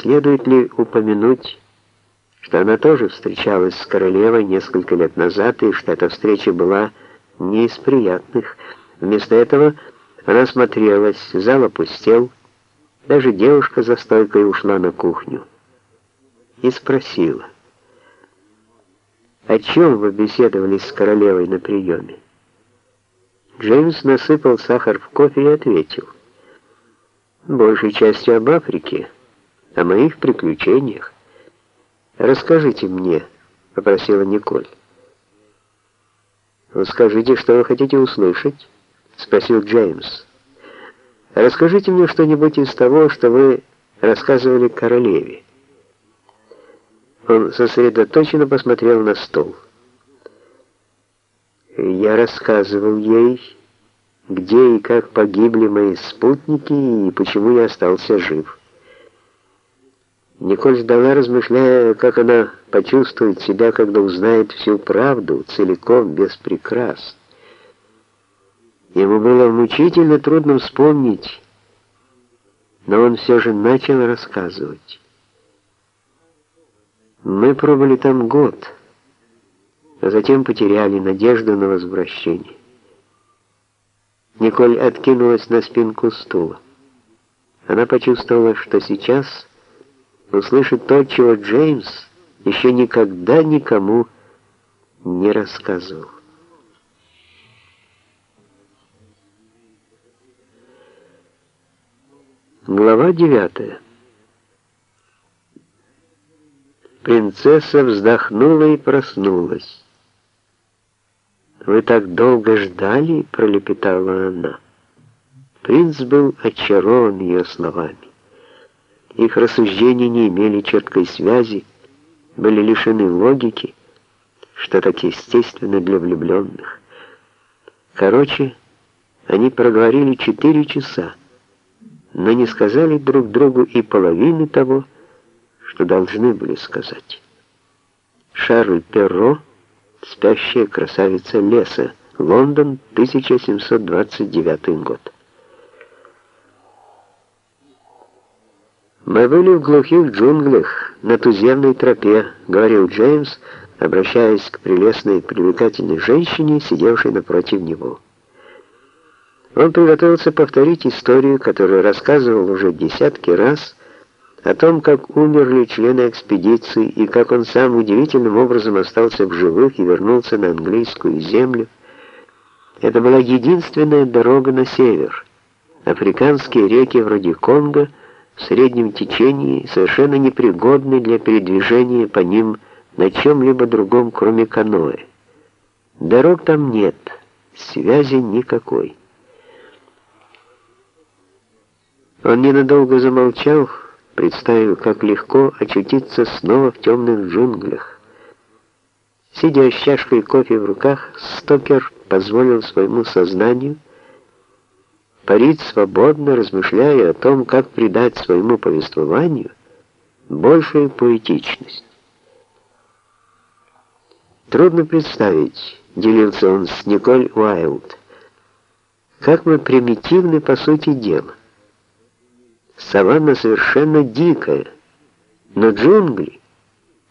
следует ли упомянуть, что она тоже встречалась с королевой несколько лет назад, и что эта встреча была не из приятных. Вместо этого она смотрелась, зал опустел, даже девушка за стойкой ушла на кухню и спросила, «О чем вы беседовали с королевой на приеме?» Джеймс насыпал сахар в кофе и ответил, «Большей частью об Африке, о моих приключениях. Расскажите мне», — попросила Николь. «Вы скажите, что вы хотите услышать?» — спросил Джеймс. «Расскажите мне что-нибудь из того, что вы рассказывали королеве». Он сосредоточенно посмотрел на стол. Я рассказывал ей, где и как погибли мои спутники и почему я остался жив. Николь ждала, размышляя, как она почувствует себя, когда узнает всю правду, целиком, без прикрас. Ему было мучительно трудно вспомнить, но он все же начал рассказывать. Мы пробыли там год, а затем потеряли надежду на возвращение. Николь откинулась на спинку стула. Она почувствовала, что сейчас услышит то, чего Джеймс еще никогда никому не рассказывал. Глава девятая. Принцесса вздохнула и проснулась. «Вы так долго ждали?» — пролепетала она. Принц был очарован ее словами. Их рассуждения не имели четкой связи, были лишены логики, что так естественно для влюбленных. Короче, они проговорили четыре часа, но не сказали друг другу и половины того, что должны были сказать. Шарль Перро, «Спящая красавица леса», Лондон, 1729 год. «Мы были в глухих джунглях, на туземной тропе», — говорил Джеймс, обращаясь к прелестной привлекательной женщине, сидевшей напротив него. Он приготовился повторить историю, которую рассказывал уже десятки раз, о том, как умерли члены экспедиции и как он сам удивительным образом остался в живых и вернулся на английскую землю, это была единственная дорога на север. Африканские реки вроде Конго среднем течении совершенно непригодны для передвижения по ним на чем-либо другом, кроме каноэ. Дорог там нет, связи никакой. Он ненадолго замолчал, представил, как легко очутиться снова в темных джунглях. Сидя с чашкой кофе в руках, Стокер позволил своему сознанию парить свободно, размышляя о том, как придать своему повествованию большую поэтичность. Трудно представить, делился он с Николь Уайлд, как мы примитивны по сути дела. Саванна совершенно дикая, но джунгли,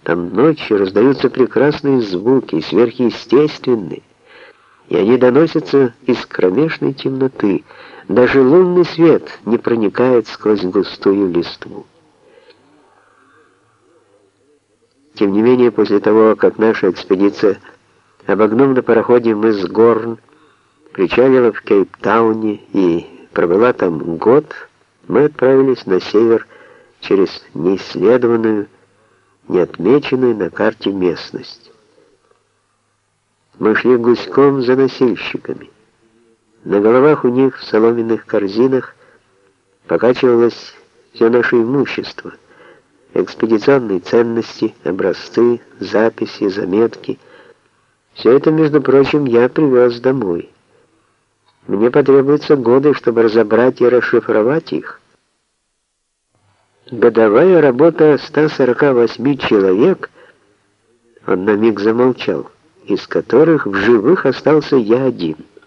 там ночью раздаются прекрасные звуки, сверхъестественные, и они доносятся из кромешной темноты. Даже лунный свет не проникает сквозь густую листву. Тем не менее, после того, как наша экспедиция, обогнув на пароходе мыс Горн, причалила в Кейптауне и провела там год, мы отправились на север через неисследованную, неотмеченную на карте местность. Мы шли гуськом за носильщиками. На головах у них в соломенных корзинах покачивалось все наше имущество, экспедиционные ценности, образцы, записи, заметки. Все это, между прочим, я привез домой. Мне потребуются годы, чтобы разобрать и расшифровать их. Годовая работа 148 человек, он на миг замолчал, из которых в живых остался я один —